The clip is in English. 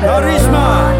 Karisma.